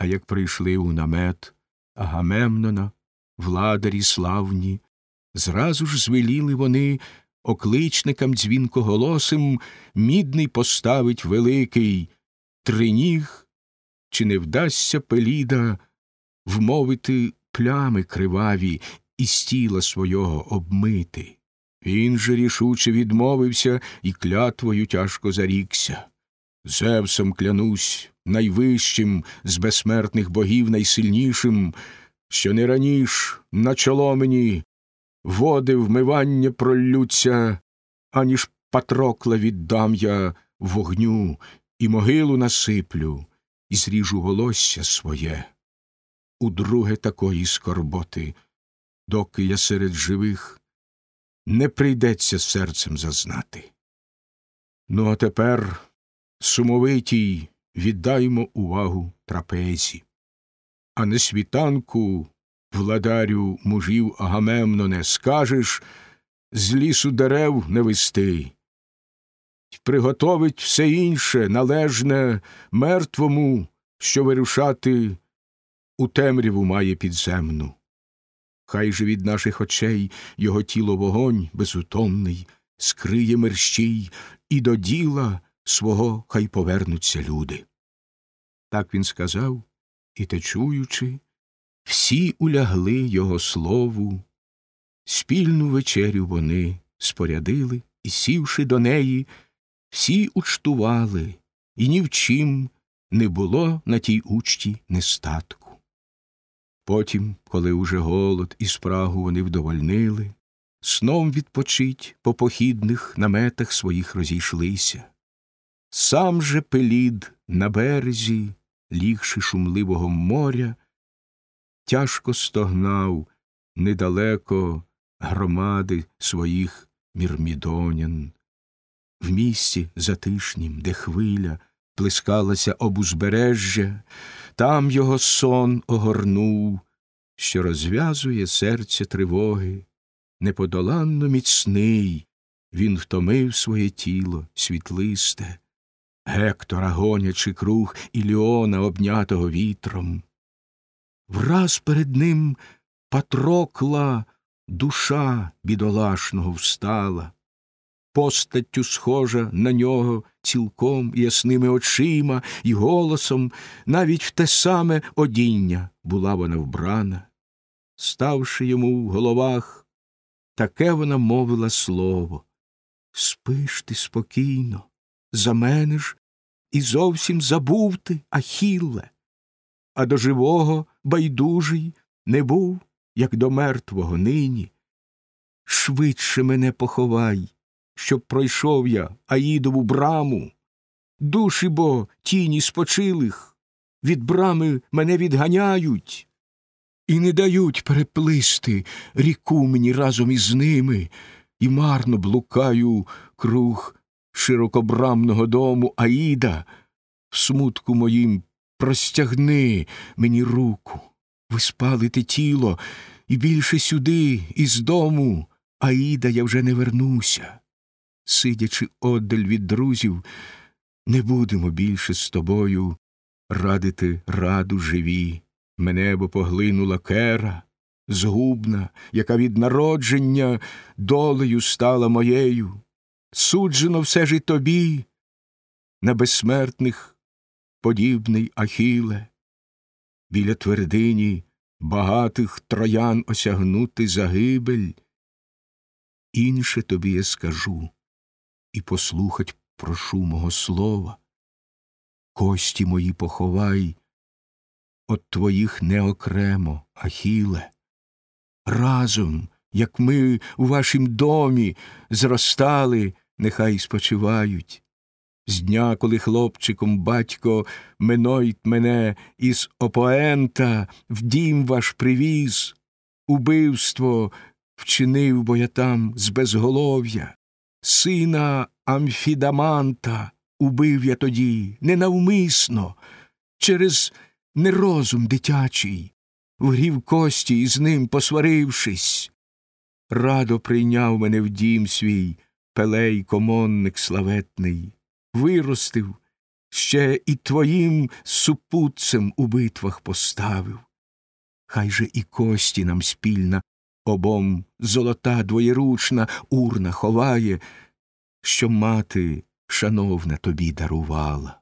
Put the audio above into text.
А як прийшли у намет Агамемнона, владарі славні, зразу ж звеліли вони окличникам дзвінкоголосим мідний поставить великий триніг, чи не вдасться Пеліда вмовити плями криваві і з тіла свого обмити. Він же рішуче відмовився і клятвою тяжко зарікся. Зевсом клянусь, найвищим з безсмертних богів найсильнішим, що не раніш на чоло мені води вмивання проллються, аніж патрокла віддам я вогню і могилу насиплю, і зріжу волосся своє. Удруге такої скорботи, доки я серед живих, не прийдеться серцем зазнати. Ну, а тепер, сумовитій, віддаймо увагу трапезі, а на світанку, владарю мужів Агамемноне, скажеш з лісу дерев не вести, приготовить все інше належне мертвому, що вирушати у темряву має підземну. Хай же від наших очей його тіло вогонь безутомний, скриє мерщій, і до діла свого хай повернуться люди. Так він сказав, і те чуючи, всі улягли його слову, спільну вечерю вони спорядили і, сівши до неї, всі учтували, і ні в чим не було на тій учті нестатку. Потім, коли уже голод і спрагу вони вдовольнили, сном відпочить по похідних наметах своїх розійшлися. Сам же Пелід на березі, лігши шумливого моря, тяжко стогнав недалеко громади своїх мірмідонян. В місті затишнім, де хвиля плескалася об узбережжя, там його сон огорнув, що розв'язує серце тривоги, неподоланно міцний, він втомив своє тіло світлисте, Гектора гонячи круг Іліона, обнятого вітром. Враз перед ним Патрокла душа бідолашного встала, постаттю схожа на нього цілком ясними очима і голосом, навіть в те саме одіння була вона вбрана. Ставши йому в головах, таке вона мовила слово Спиш ти спокійно, за мене ж і зовсім забув ти, Ахілле, а до живого байдужий не був, як до мертвого нині. Швидше мене поховай, щоб пройшов я Аїдову браму. Душі бо тіні спочилих, від брами мене відганяють і не дають переплисти ріку мені разом із ними, і марно блукаю круг широкобрамного дому Аїда, в смутку моїм простягни мені руку, виспалити тіло, і більше сюди, із дому, Аїда я вже не вернуся. Сидячи оддаль від друзів, не будемо більше з тобою радити раду живі. Мене бо поглинула кера, згубна, яка від народження долею стала моєю. Суджено все ж і тобі, на безсмертних подібний Ахіле, біля твердині багатих троян осягнути загибель. Інше тобі я скажу і послухать прошу мого слова. Кості мої поховай, от твоїх не окремо, Ахіле. Разом, як ми у вашім домі зростали, нехай спочивають. З дня, коли хлопчиком батько минойт мене із опоента в дім ваш привіз, убивство вчинив, бо я там з безголов'я, сина Амфідаманта убив я тоді ненавмисно, через нерозум дитячий, вгрів кості і з ним посварившись. Радо прийняв мене в дім свій пелей комонник славетний, виростив ще і твоїм супутцем у битвах поставив. Хай же і кості нам спільна обом золота двоєручна урна ховає, що мати шановна тобі дарувала.